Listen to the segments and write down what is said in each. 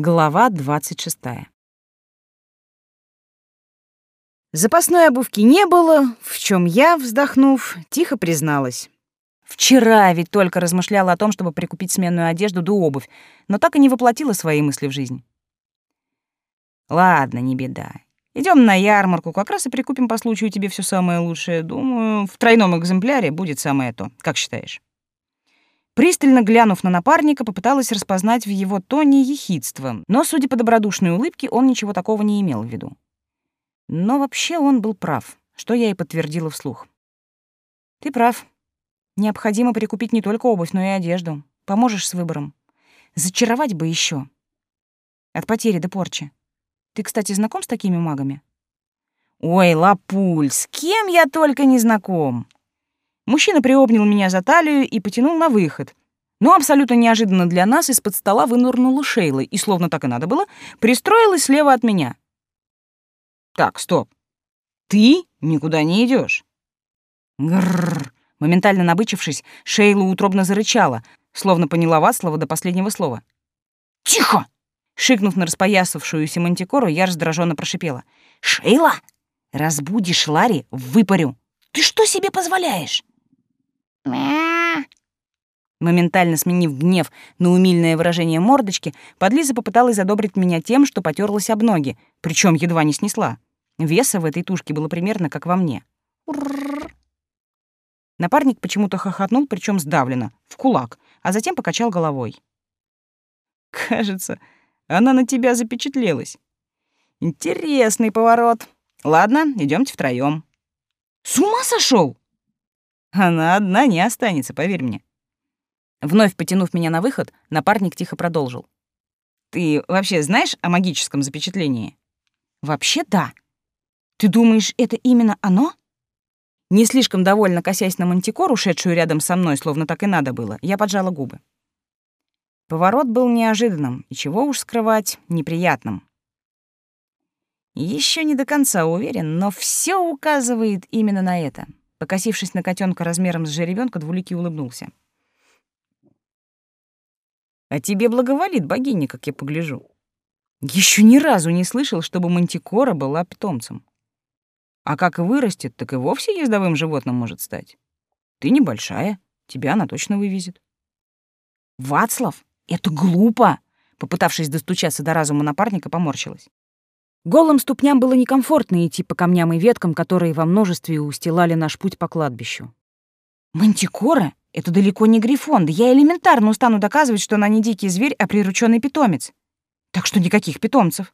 Глава 26. Запасной обувки не было, в чем я, вздохнув, тихо призналась. Вчера ведь только размышляла о том, чтобы прикупить сменную одежду да обувь, но так и не воплотила свои мысли в жизнь. Ладно, не беда. Идем на ярмарку, как раз и прикупим по случаю тебе все самое лучшее. Думаю, в тройном экземпляре будет самое то. Как считаешь? Пристально глянув на напарника, попыталась распознать в его тоне ехидство, но, судя по добродушной улыбке, он ничего такого не имел в виду. Но вообще он был прав, что я и подтвердила вслух. «Ты прав. Необходимо прикупить не только обувь, но и одежду. Поможешь с выбором. Зачаровать бы еще. От потери до порчи. Ты, кстати, знаком с такими магами?» «Ой, Лапуль, с кем я только не знаком!» Мужчина приобнял меня за талию и потянул на выход. Но абсолютно неожиданно для нас из-под стола вынырнула Шейла и, словно так и надо было, пристроилась слева от меня. «Так, стоп. Ты никуда не идешь. Грррр. Моментально набычившись, Шейла утробно зарычала, словно поняла Вацлава до последнего слова. «Тихо!» Шикнув на распоясавшуюся мантикору, я раздраженно прошипела. «Шейла! Разбудишь Ларри, выпарю! Ты что себе позволяешь?» Моментально сменив гнев на умильное выражение мордочки, подлиза попыталась задобрить меня тем, что потерлась об ноги, причем едва не снесла. Веса в этой тушке было примерно как во мне. Напарник почему-то хохотнул, причем сдавленно, в кулак, а затем покачал головой. «Кажется, она на тебя запечатлелась. Интересный поворот. Ладно, идемте втроем. «С ума сошел? Она одна не останется, поверь мне. Вновь потянув меня на выход, напарник тихо продолжил. Ты вообще знаешь о магическом запечатлении? Вообще да. Ты думаешь, это именно оно? Не слишком довольно косясь на мантикор, ушедшую рядом со мной, словно так и надо было, я поджала губы. Поворот был неожиданным, и чего уж скрывать, неприятным. Еще не до конца уверен, но все указывает именно на это. Покосившись на котенка размером с жеребенка, Двуликий улыбнулся. «А тебе благоволит богиня, как я погляжу. Еще ни разу не слышал, чтобы мантикора была питомцем. А как вырастет, так и вовсе ездовым животным может стать. Ты небольшая, тебя она точно вывезет». «Вацлав, это глупо!» Попытавшись достучаться до разума напарника, поморщилась. Голым ступням было некомфортно идти по камням и веткам, которые во множестве устилали наш путь по кладбищу. «Мантикора? Это далеко не грифон, да я элементарно устану доказывать, что она не дикий зверь, а прирученный питомец. Так что никаких питомцев.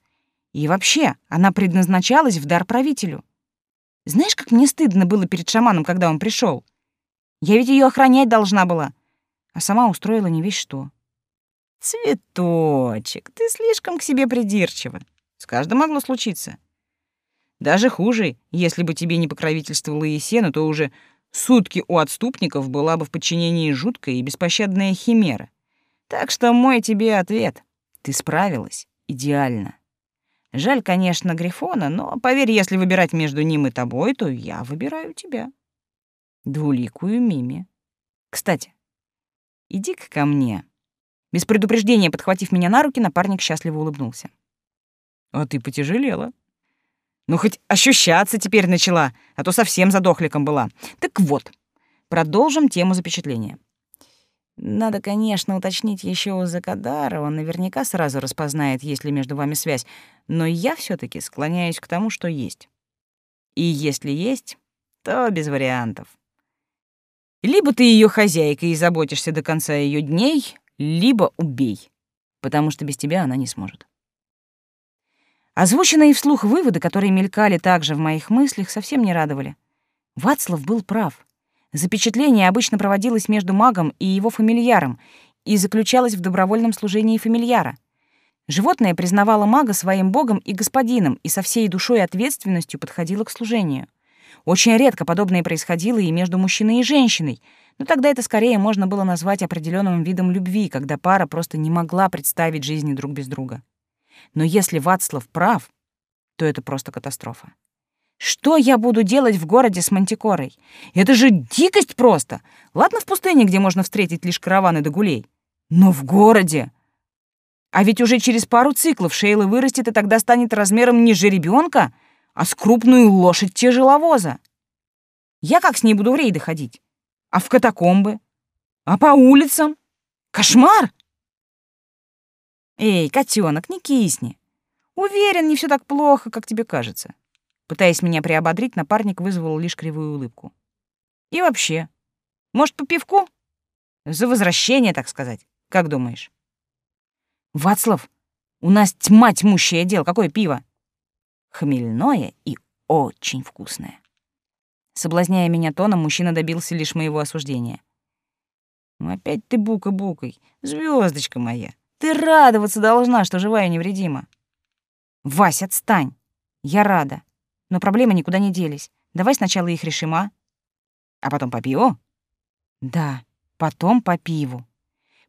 И вообще, она предназначалась в дар правителю. Знаешь, как мне стыдно было перед шаманом, когда он пришел? Я ведь ее охранять должна была, а сама устроила не весь что. Цветочек, ты слишком к себе придирчива. С каждым могло случиться. Даже хуже, если бы тебе не покровительствовала Есена, то уже сутки у отступников была бы в подчинении жуткая и беспощадная химера. Так что мой тебе ответ. Ты справилась идеально. Жаль, конечно, Грифона, но поверь, если выбирать между ним и тобой, то я выбираю тебя. Двуликую Мими. Кстати, иди-ка ко мне. Без предупреждения подхватив меня на руки, напарник счастливо улыбнулся. А ты потяжелела. Ну, хоть ощущаться теперь начала, а то совсем задохликом была. Так вот, продолжим тему запечатления. Надо, конечно, уточнить еще у Закадара, он наверняка сразу распознает, есть ли между вами связь, но я все таки склоняюсь к тому, что есть. И если есть, то без вариантов. Либо ты ее хозяйка и заботишься до конца ее дней, либо убей, потому что без тебя она не сможет. Озвученные вслух выводы, которые мелькали также в моих мыслях, совсем не радовали. Вацлав был прав. Запечатление обычно проводилось между магом и его фамильяром и заключалось в добровольном служении фамильяра. Животное признавало мага своим богом и господином и со всей душой и ответственностью подходило к служению. Очень редко подобное происходило и между мужчиной и женщиной, но тогда это скорее можно было назвать определенным видом любви, когда пара просто не могла представить жизни друг без друга. Но если Вацлав прав, то это просто катастрофа. Что я буду делать в городе с Мантикорой? Это же дикость просто. Ладно, в пустыне, где можно встретить лишь караваны до гулей. Но в городе... А ведь уже через пару циклов Шейла вырастет и тогда станет размером не жеребенка, а с крупную лошадь тяжеловоза. Я как с ней буду в рейды ходить? А в катакомбы? А по улицам? Кошмар! Эй, котенок, не кисни. Уверен, не все так плохо, как тебе кажется. Пытаясь меня приободрить, напарник вызвал лишь кривую улыбку. И вообще, может, по пивку? За возвращение, так сказать. Как думаешь? Вацлав, у нас тьма тьмущая дел. Какое пиво? Хмельное и очень вкусное. Соблазняя меня тоном, мужчина добился лишь моего осуждения. «Ну, «Опять ты бука-букой, звездочка моя. Ты радоваться должна, что живая и невредима». «Вась, отстань. Я рада. Но проблемы никуда не делись. Давай сначала их решим, а? А потом по пиву?» «Да, потом по пиву».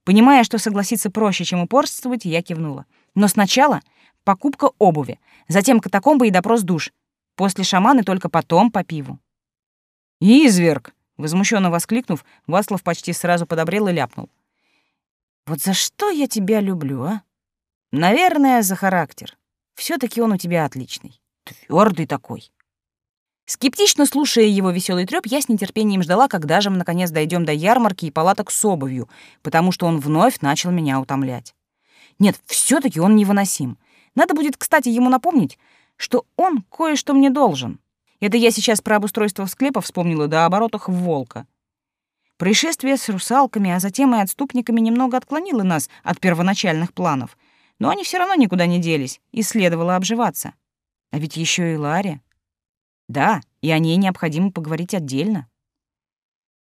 Понимая, что согласиться проще, чем упорствовать, я кивнула. Но сначала покупка обуви, затем катакомбы и допрос душ. После шаманы только потом по пиву. «Изверг!» — возмущенно воскликнув, Васлов почти сразу подобрел и ляпнул. «Вот за что я тебя люблю, а? Наверное, за характер. все таки он у тебя отличный. твердый такой». Скептично слушая его веселый трёп, я с нетерпением ждала, когда же мы наконец дойдем до ярмарки и палаток с обувью, потому что он вновь начал меня утомлять. Нет, все таки он невыносим. Надо будет, кстати, ему напомнить, что он кое-что мне должен. Это я сейчас про обустройство склепа вспомнила до оборотах волка. Происшествие с русалками, а затем и отступниками немного отклонило нас от первоначальных планов. Но они все равно никуда не делись, и следовало обживаться. А ведь еще и Ларя. Да, и о ней необходимо поговорить отдельно.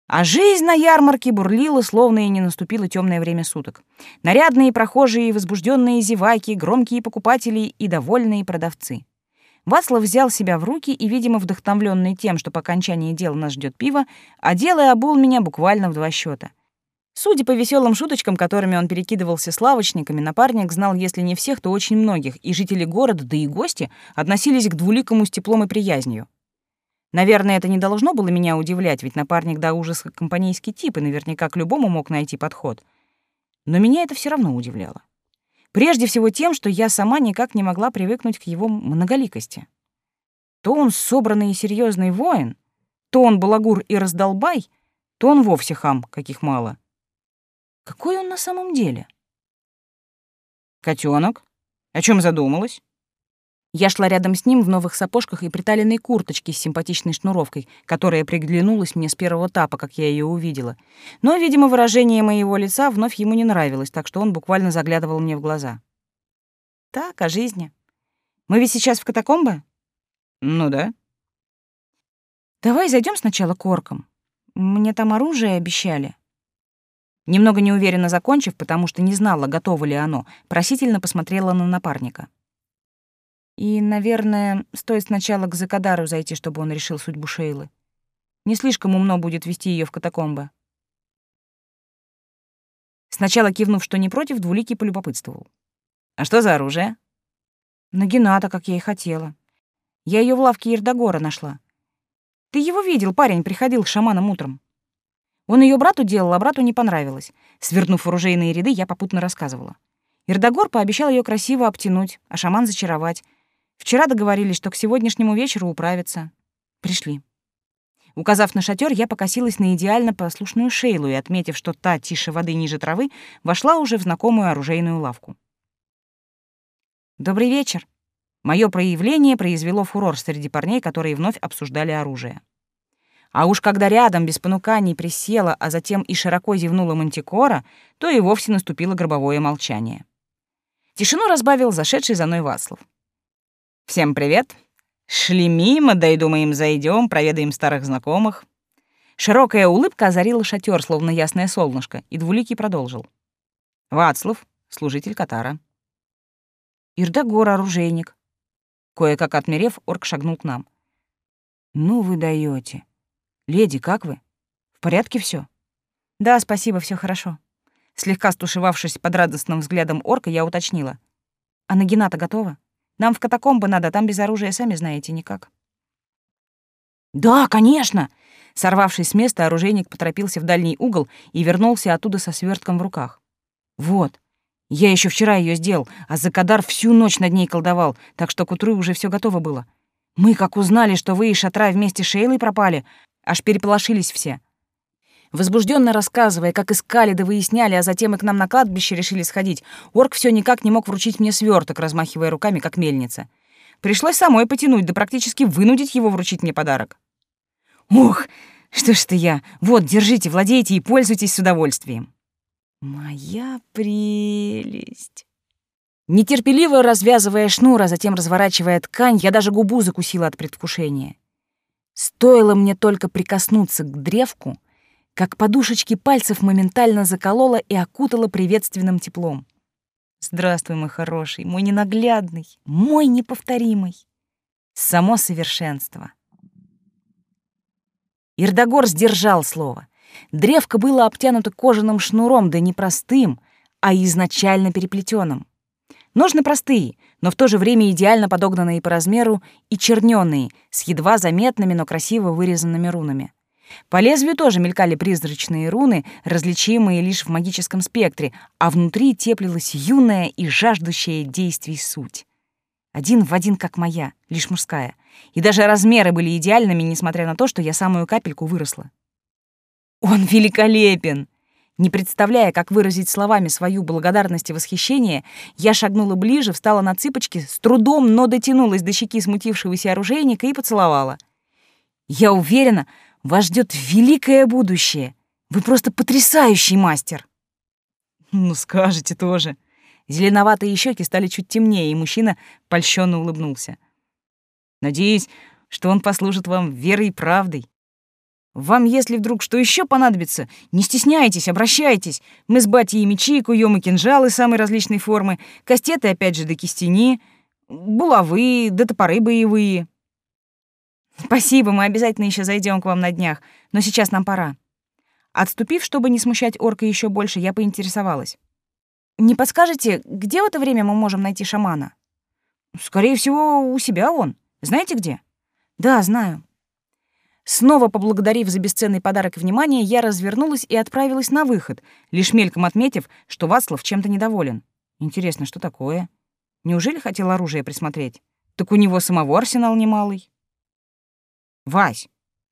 А жизнь на ярмарке бурлила, словно и не наступило темное время суток. Нарядные прохожие, возбужденные зеваки, громкие покупатели и довольные продавцы. Вацлав взял себя в руки и, видимо, вдохновленный тем, что по окончании дела нас ждет пиво, одел и обул меня буквально в два счета. Судя по веселым шуточкам, которыми он перекидывался с лавочниками, напарник знал, если не всех, то очень многих, и жители города, да и гости относились к двуликому с теплом и приязнью. Наверное, это не должно было меня удивлять, ведь напарник до ужаса компанейский тип, и наверняка к любому мог найти подход. Но меня это все равно удивляло. Прежде всего тем, что я сама никак не могла привыкнуть к его многоликости. То он собранный и серьезный воин, то он балагур и раздолбай, то он вовсе хам, каких мало. Какой он на самом деле? Котенок, о чем задумалась? Я шла рядом с ним в новых сапожках и приталенной курточке с симпатичной шнуровкой, которая приглянулась мне с первого тапа, как я ее увидела. Но, видимо, выражение моего лица вновь ему не нравилось, так что он буквально заглядывал мне в глаза. Так, о жизни. Мы ведь сейчас в катакомбы? Ну да. Давай зайдем сначала к оркам. Мне там оружие обещали. Немного неуверенно закончив, потому что не знала, готово ли оно, просительно посмотрела на напарника. И, наверное, стоит сначала к Закадару зайти, чтобы он решил судьбу Шейлы. Не слишком умно будет вести ее в катакомбы. Сначала кивнув, что не против, Двуликий полюбопытствовал. «А что за оружие?» «Нагината, как я и хотела. Я ее в лавке Ердогора нашла. Ты его видел, парень приходил к шаманам утром. Он ее брату делал, а брату не понравилось. Свернув оружейные ряды, я попутно рассказывала. Ирдогор пообещал ее красиво обтянуть, а шаман зачаровать. Вчера договорились, что к сегодняшнему вечеру управятся. Пришли. Указав на шатер, я покосилась на идеально послушную Шейлу и, отметив, что та тише воды ниже травы, вошла уже в знакомую оружейную лавку. «Добрый вечер». Мое проявление произвело фурор среди парней, которые вновь обсуждали оружие. А уж когда рядом без понуканий присела, а затем и широко зевнула мантикора, то и вовсе наступило гробовое молчание. Тишину разбавил зашедший за мной Васлов. «Всем привет. Шли мимо, да и думаем, зайдем, проведаем старых знакомых». Широкая улыбка озарила шатер, словно ясное солнышко, и Двуликий продолжил. «Вацлав, служитель Катара». «Ирдогор, оружейник». Кое-как отмерев, орк шагнул к нам. «Ну вы даете. Леди, как вы? В порядке все? Да, спасибо, все хорошо. Слегка стушевавшись под радостным взглядом орка, я уточнила. А Нагината готова? Нам в катакомбы надо, там без оружия, сами знаете, никак. Да, конечно! Сорвавшись с места, оружейник поторопился в дальний угол и вернулся оттуда со свертком в руках. Вот, Я еще вчера ее сделал, а Закадар всю ночь над ней колдовал, так что к утру уже все готово было. Мы, как узнали, что вы и Шатра вместе с Шейлой пропали, аж переполошились все. Возбужденно рассказывая, как искали да выясняли, а затем и к нам на кладбище решили сходить, орк все никак не мог вручить мне сверток, размахивая руками, как мельница. Пришлось самой потянуть, да практически вынудить его вручить мне подарок. Ох, что ж ты я. Вот, держите, владейте и пользуйтесь с удовольствием. Моя прелесть. Нетерпеливо развязывая шнур, а затем разворачивая ткань, я даже губу закусила от предвкушения. Стоило мне только прикоснуться к древку, как подушечки пальцев моментально заколола и окутала приветственным теплом. Здравствуй, мой хороший, мой ненаглядный, мой неповторимый. Само совершенство. Ирдогор сдержал слово. Древко было обтянуто кожаным шнуром, да не простым, а изначально переплетенным. Ножны простые, но в то же время идеально подогнанные по размеру и чернёные, с едва заметными, но красиво вырезанными рунами. По лезвию тоже мелькали призрачные руны, различимые лишь в магическом спектре, а внутри теплилась юная и жаждущая действий суть. Один в один, как моя, лишь мужская. И даже размеры были идеальными, несмотря на то, что я самую капельку выросла. Он великолепен! Не представляя, как выразить словами свою благодарность и восхищение, я шагнула ближе, встала на цыпочки, с трудом, но дотянулась до щеки смутившегося оружейника и поцеловала. «Я уверена, вас ждет великое будущее. Вы просто потрясающий мастер!» «Ну, скажете тоже!» Зеленоватые щеки стали чуть темнее, и мужчина польщенно улыбнулся. «Надеюсь, что он послужит вам верой и правдой. Вам, если вдруг что еще понадобится, не стесняйтесь, обращайтесь. Мы с батей и мечи, куем и кинжалы самой различной формы, кастеты опять же до кистени, булавы, да топоры боевые. Спасибо, мы обязательно еще зайдем к вам на днях, но сейчас нам пора. Отступив, чтобы не смущать орка еще больше, я поинтересовалась. Не подскажете, где в это время мы можем найти шамана? Скорее всего, у себя он. Знаете где? Да, знаю. Снова поблагодарив за бесценный подарок и внимание, я развернулась и отправилась на выход, лишь мельком отметив, что Вацлав чем-то недоволен. Интересно, что такое? Неужели хотел оружие присмотреть? Так у него самого арсенал немалый. Вась,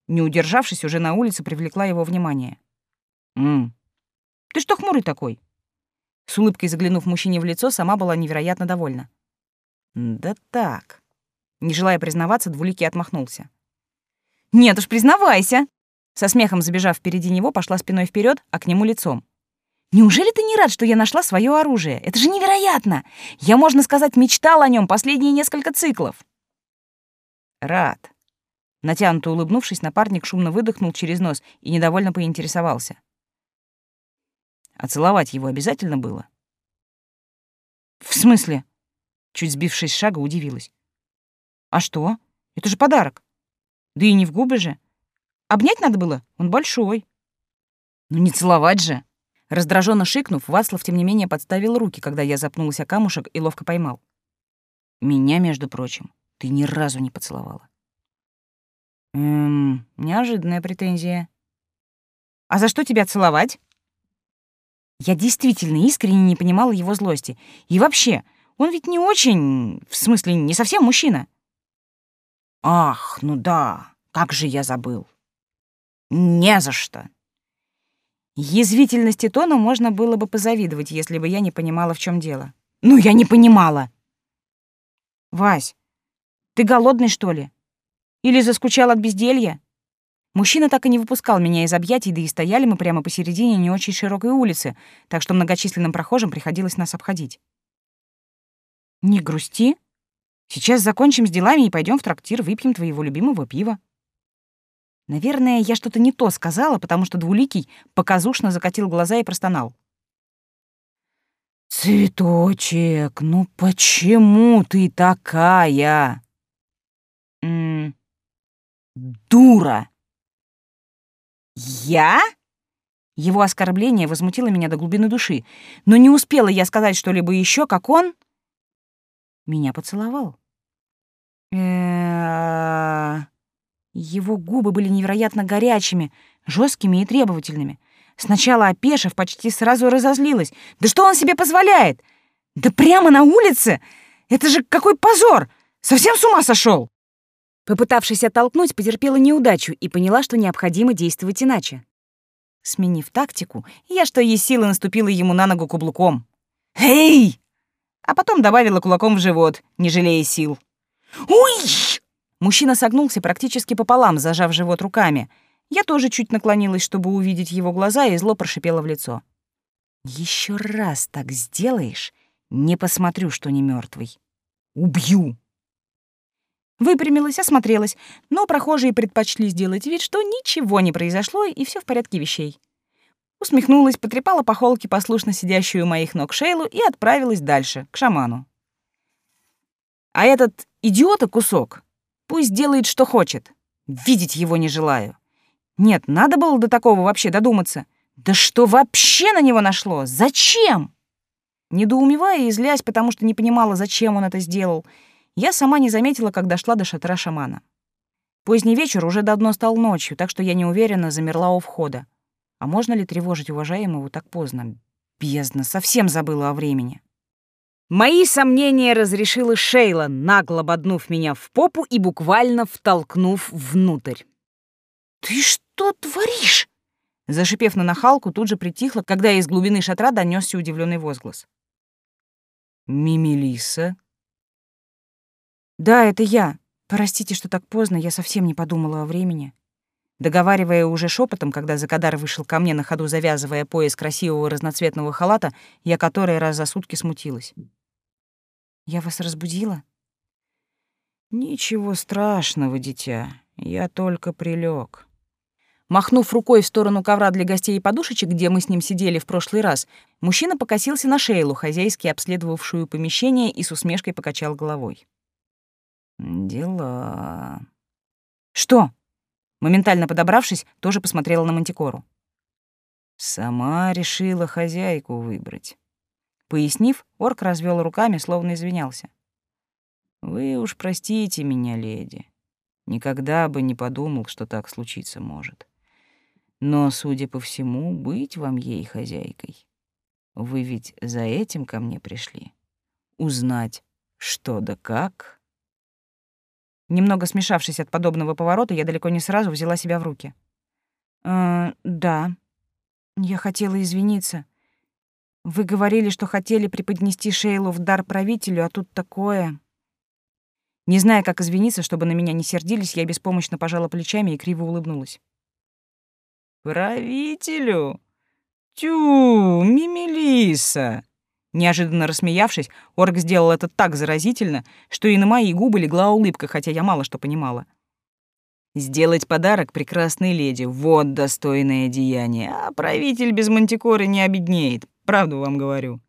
не удержавшись, уже на улице привлекла его внимание. «М, ты что хмурый такой?» С улыбкой заглянув мужчине в лицо, сама была невероятно довольна. «Да так». Не желая признаваться, Двуликий отмахнулся. «Нет уж, признавайся!» Со смехом забежав впереди него, пошла спиной вперед, а к нему лицом. «Неужели ты не рад, что я нашла свое оружие? Это же невероятно! Я, можно сказать, мечтал о нем последние несколько циклов!» «Рад!» Натянуто улыбнувшись, напарник шумно выдохнул через нос и недовольно поинтересовался. «А целовать его обязательно было?» «В смысле?» Чуть сбившись с шага, удивилась. «А что? Это же подарок!» Да и не в губы же. Обнять надо было, он большой. Ну не целовать же. Раздраженно шикнув, Вацлав, тем не менее, подставил руки, когда я запнулась о камушек и ловко поймал. Меня, между прочим, ты ни разу не поцеловала. Эм, неожиданная претензия. А за что тебя целовать? Я действительно искренне не понимала его злости. И вообще, он ведь не очень, в смысле, не совсем мужчина. Ах, ну да, как же я забыл. Не за что. Язвительности тона можно было бы позавидовать, если бы я не понимала, в чем дело. Ну, я не понимала. Вась, ты голодный, что ли? Или заскучал от безделья? Мужчина так и не выпускал меня из объятий, да и стояли мы прямо посередине не очень широкой улицы, так что многочисленным прохожим приходилось нас обходить. «Не грусти», Сейчас закончим с делами и пойдем в трактир, выпьем твоего любимого пива. Наверное, я что-то не то сказала, потому что Двуликий показушно закатил глаза и простонал. «Цветочек, ну почему ты такая?» «Дура!» «Я?» Его оскорбление возмутило меня до глубины души, но не успела я сказать что-либо еще, как он меня поцеловал. Его губы были невероятно горячими, жесткими и требовательными. Сначала опешив, почти сразу разозлилась. Да что он себе позволяет? Да прямо на улице? Это же какой позор! Совсем с ума сошел! Попытавшись оттолкнуть, потерпела неудачу и поняла, что необходимо действовать иначе. Сменив тактику, я что есть силы наступила ему на ногу каблуком. «Эй!» А потом добавила кулаком в живот, не жалея сил. «Уй!» Мужчина согнулся практически пополам, зажав живот руками. Я тоже чуть наклонилась, чтобы увидеть его глаза, и зло прошипело в лицо. Еще раз так сделаешь, не посмотрю, что не мертвый. Убью!» Выпрямилась, осмотрелась, но прохожие предпочли сделать вид, что ничего не произошло и все в порядке вещей. Усмехнулась, потрепала по холке послушно сидящую у моих ног Шейлу и отправилась дальше, к шаману. А этот идиота кусок пусть делает, что хочет. Видеть его не желаю. Нет, надо было до такого вообще додуматься. Да что вообще на него нашло? Зачем? Недоумевая и злясь, потому что не понимала, зачем он это сделал — я сама не заметила, как дошла до шатра шамана. Поздний вечер уже давно стал ночью, так что я неуверенно замерла у входа. А можно ли тревожить уважаемого так поздно? Бездна, совсем забыла о времени. Мои сомнения разрешила Шейла, нагло боднув меня в попу и буквально втолкнув внутрь. «Ты что творишь?» Зашипев на нахалку, тут же притихла, когда из глубины шатра донесся удивленный возглас. «Мимилиса, «Да, это я. Простите, что так поздно, я совсем не подумала о времени». Договаривая уже шепотом, когда Закадар вышел ко мне на ходу, завязывая пояс красивого разноцветного халата, я который раз за сутки смутилась. «Я вас разбудила?» «Ничего страшного, дитя. Я только прилег. Махнув рукой в сторону ковра для гостей и подушечек, где мы с ним сидели в прошлый раз, мужчина покосился на Шейлу, хозяйски обследовавшую помещение, и с усмешкой покачал головой. Дела. Что? Моментально подобравшись, тоже посмотрела на Мантикору. Сама решила хозяйку выбрать. Пояснив, орк развел руками, словно извинялся. Вы уж простите меня, леди. Никогда бы не подумал, что так случиться может. Но, судя по всему, быть вам ей хозяйкой. Вы ведь за этим ко мне пришли. Узнать, что да как Немного смешавшись от подобного поворота, я далеко не сразу взяла себя в руки. «Э, да. Я хотела извиниться. Вы говорили, что хотели преподнести Шейлу в дар правителю, а тут такое...» Не зная, как извиниться, чтобы на меня не сердились, я беспомощно пожала плечами и криво улыбнулась. «Правителю? Тю, Мимилиса!» Неожиданно рассмеявшись, Орг сделал это так заразительно, что и на мои губы легла улыбка, хотя я мало что понимала. Сделать подарок прекрасной леди — вот достойное деяние, а правитель без мантикоры не обеднеет, правду вам говорю.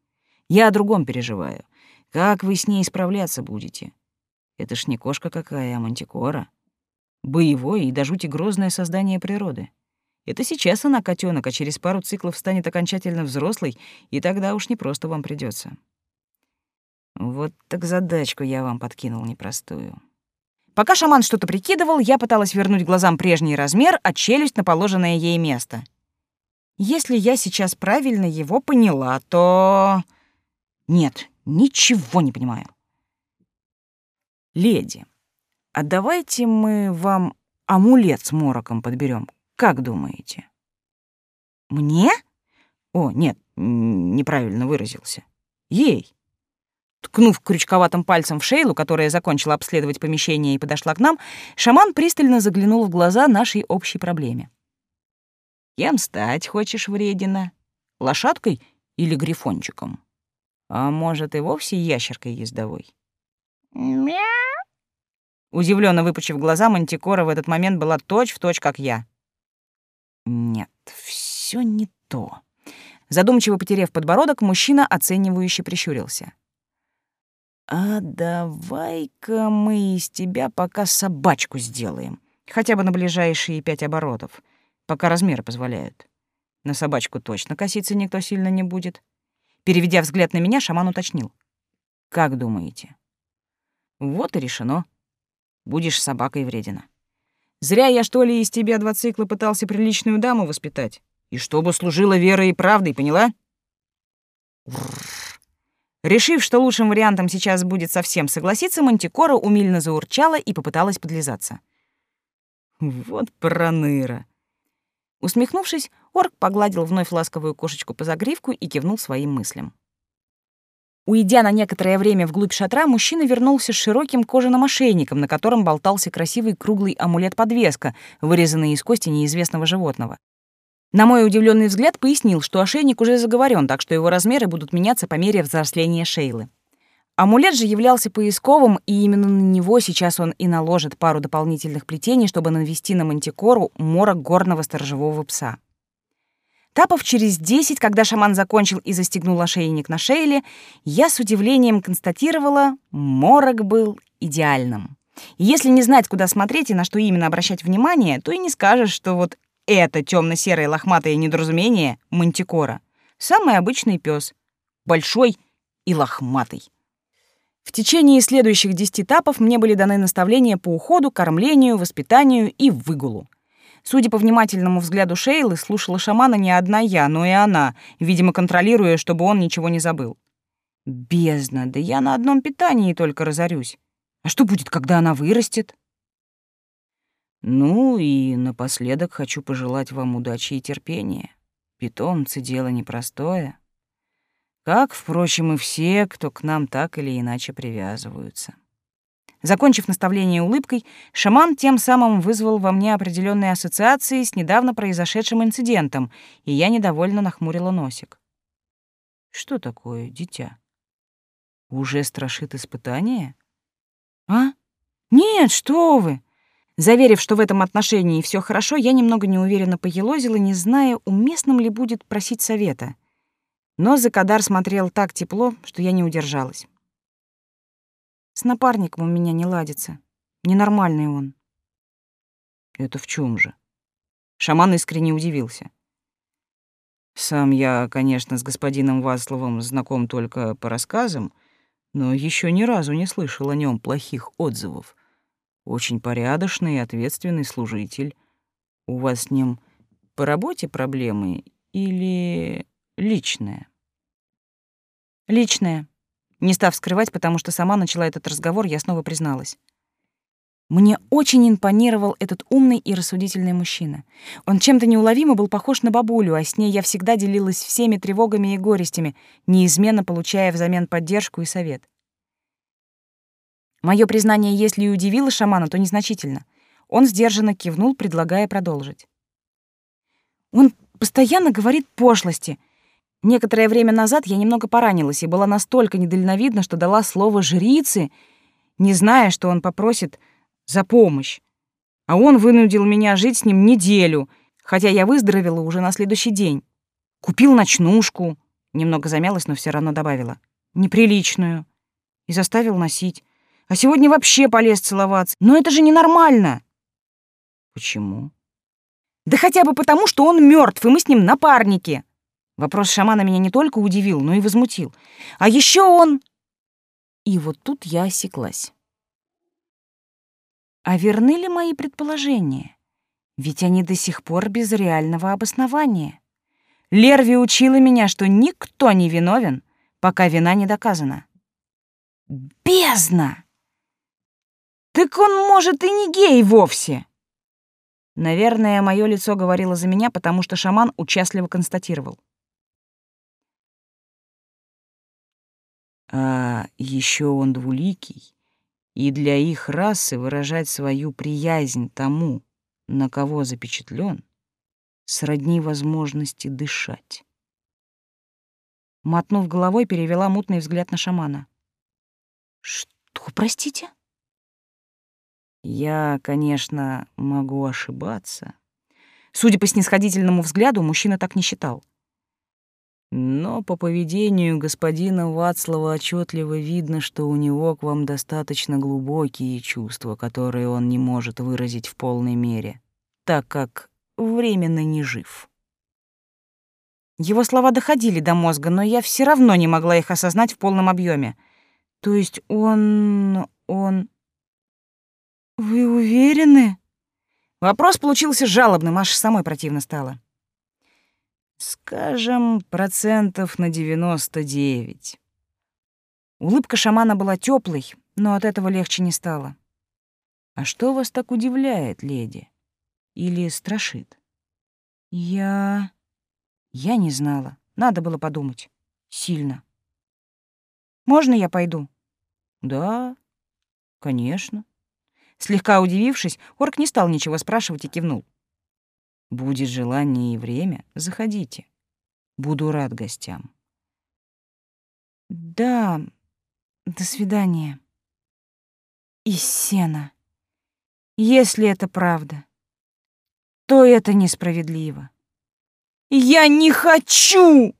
Я о другом переживаю. Как вы с ней справляться будете? Это ж не кошка какая, а мантикора. Боевое и до жути грозное создание природы. Это сейчас она котенок, а через пару циклов станет окончательно взрослой, и тогда уж не просто вам придется. Вот так задачку я вам подкинул непростую. Пока шаман что-то прикидывал, я пыталась вернуть глазам прежний размер, а челюсть на положенное ей место. Если я сейчас правильно его поняла, то... Нет, ничего не понимаю. Леди, а давайте мы вам амулет с мороком подберем. Как думаете? Мне? О, нет, неправильно выразился. Ей. Ткнув крючковатым пальцем в Шейлу, которая закончила обследовать помещение и подошла к нам, шаман пристально заглянул в глаза нашей общей проблеме. «Кем стать хочешь, вредина? Лошадкой или грифончиком? А может, и вовсе ящеркой ездовой?» «Мяу!» Удивленно выпучив глаза, Мантикора в этот момент была точь-в-точь, точь, как я. Нет, все не то. Задумчиво потеряв подбородок, мужчина оценивающе прищурился. «А давай-ка мы из тебя пока собачку сделаем, хотя бы на ближайшие пять оборотов, пока размеры позволяют. На собачку точно коситься никто сильно не будет». Переведя взгляд на меня, шаман уточнил. «Как думаете?» «Вот и решено. Будешь собакой вредина». Зря я, что ли, из тебя два цикла пытался приличную даму воспитать. И чтобы служила верой и правдой, поняла? Решив, что лучшим вариантом сейчас будет совсем согласиться, Мантикора умильно заурчала и попыталась подлизаться. Вот проныра. Усмехнувшись, орк погладил вновь ласковую кошечку по загривку и кивнул своим мыслям. Уйдя на некоторое время вглубь шатра, мужчина вернулся с широким кожаным ошейником, на котором болтался красивый круглый амулет-подвеска, вырезанный из кости неизвестного животного. На мой удивленный взгляд пояснил, что ошейник уже заговорен, так что его размеры будут меняться по мере взросления Шейлы. Амулет же являлся поисковым, и именно на него сейчас он и наложит пару дополнительных плетений, чтобы навести на мантикору морок горного сторожевого пса. Тапов через десять, когда шаман закончил и застегнул ошейник на Шейле, я с удивлением констатировала, морок был идеальным. И если не знать, куда смотреть и на что именно обращать внимание, то и не скажешь, что вот это темно-серое лохматое недоразумение — мантикора. Самый обычный пес, Большой и лохматый. В течение следующих десяти этапов мне были даны наставления по уходу, кормлению, воспитанию и выгулу. Судя по внимательному взгляду Шейлы, слушала шамана не одна я, но и она, видимо, контролируя, чтобы он ничего не забыл. Бездна, да я на одном питании только разорюсь. А что будет, когда она вырастет? Ну и напоследок хочу пожелать вам удачи и терпения. Питомцы — дело непростое. Как, впрочем, и все, кто к нам так или иначе привязываются. Закончив наставление улыбкой, шаман тем самым вызвал во мне определенные ассоциации с недавно произошедшим инцидентом, и я недовольно нахмурила носик. Что такое, дитя? Уже страшит испытание? А? Нет, что вы! Заверив, что в этом отношении все хорошо, я немного неуверенно поелозила, не зная, уместным ли будет просить совета. Но Закадар смотрел так тепло, что я не удержалась. С напарником у меня не ладится. Ненормальный он. Это в чем же? Шаман искренне удивился. Сам я, конечно, с господином Васловым знаком только по рассказам, но еще ни разу не слышал о нем плохих отзывов. Очень порядочный и ответственный служитель. У вас с ним по работе проблемы или личное? Личное. Не став скрывать, потому что сама начала этот разговор, я снова призналась. Мне очень импонировал этот умный и рассудительный мужчина. Он чем-то неуловимо был похож на бабулю, а с ней я всегда делилась всеми тревогами и горестями, неизменно получая взамен поддержку и совет. Мое признание, если и удивило шамана, то незначительно. Он сдержанно кивнул, предлагая продолжить. Он постоянно говорит пошлости. Некоторое время назад я немного поранилась и была настолько недальновидна, что дала слово жрице, не зная, что он попросит за помощь. А он вынудил меня жить с ним неделю, хотя я выздоровела уже на следующий день. Купил ночнушку, немного замялась, но все равно добавила, неприличную, и заставил носить. А сегодня вообще полез целоваться. Но это же ненормально. Почему? Да хотя бы потому, что он мертв, и мы с ним напарники. Вопрос шамана меня не только удивил, но и возмутил. А еще он... И вот тут я осеклась. А верны ли мои предположения? Ведь они до сих пор без реального обоснования. Лерви учила меня, что никто не виновен, пока вина не доказана. Бездна! Так он, может, и не гей вовсе. Наверное, мое лицо говорило за меня, потому что шаман участливо констатировал. А еще он двуликий, и для их расы выражать свою приязнь тому, на кого запечатлен, сродни возможности дышать. Мотнув головой, перевела мутный взгляд на шамана. «Что, простите?» Я, конечно, могу ошибаться. Судя по снисходительному взгляду, мужчина так не считал. Но по поведению господина Вацлава отчетливо видно, что у него к вам достаточно глубокие чувства, которые он не может выразить в полной мере, так как временно не жив. Его слова доходили до мозга, но я все равно не могла их осознать в полном объеме. То есть он... он... «Вы уверены?» Вопрос получился жалобным, аж самой противно стало. Скажем, процентов на девяносто девять. Улыбка шамана была теплой, но от этого легче не стало. А что вас так удивляет, леди? Или страшит? Я... Я не знала. Надо было подумать. Сильно. Можно я пойду? Да, конечно. Слегка удивившись, орк не стал ничего спрашивать и кивнул. Будет желание и время, заходите. Буду рад гостям. Да, до свидания. Из сена. Если это правда, то это несправедливо. Я не хочу!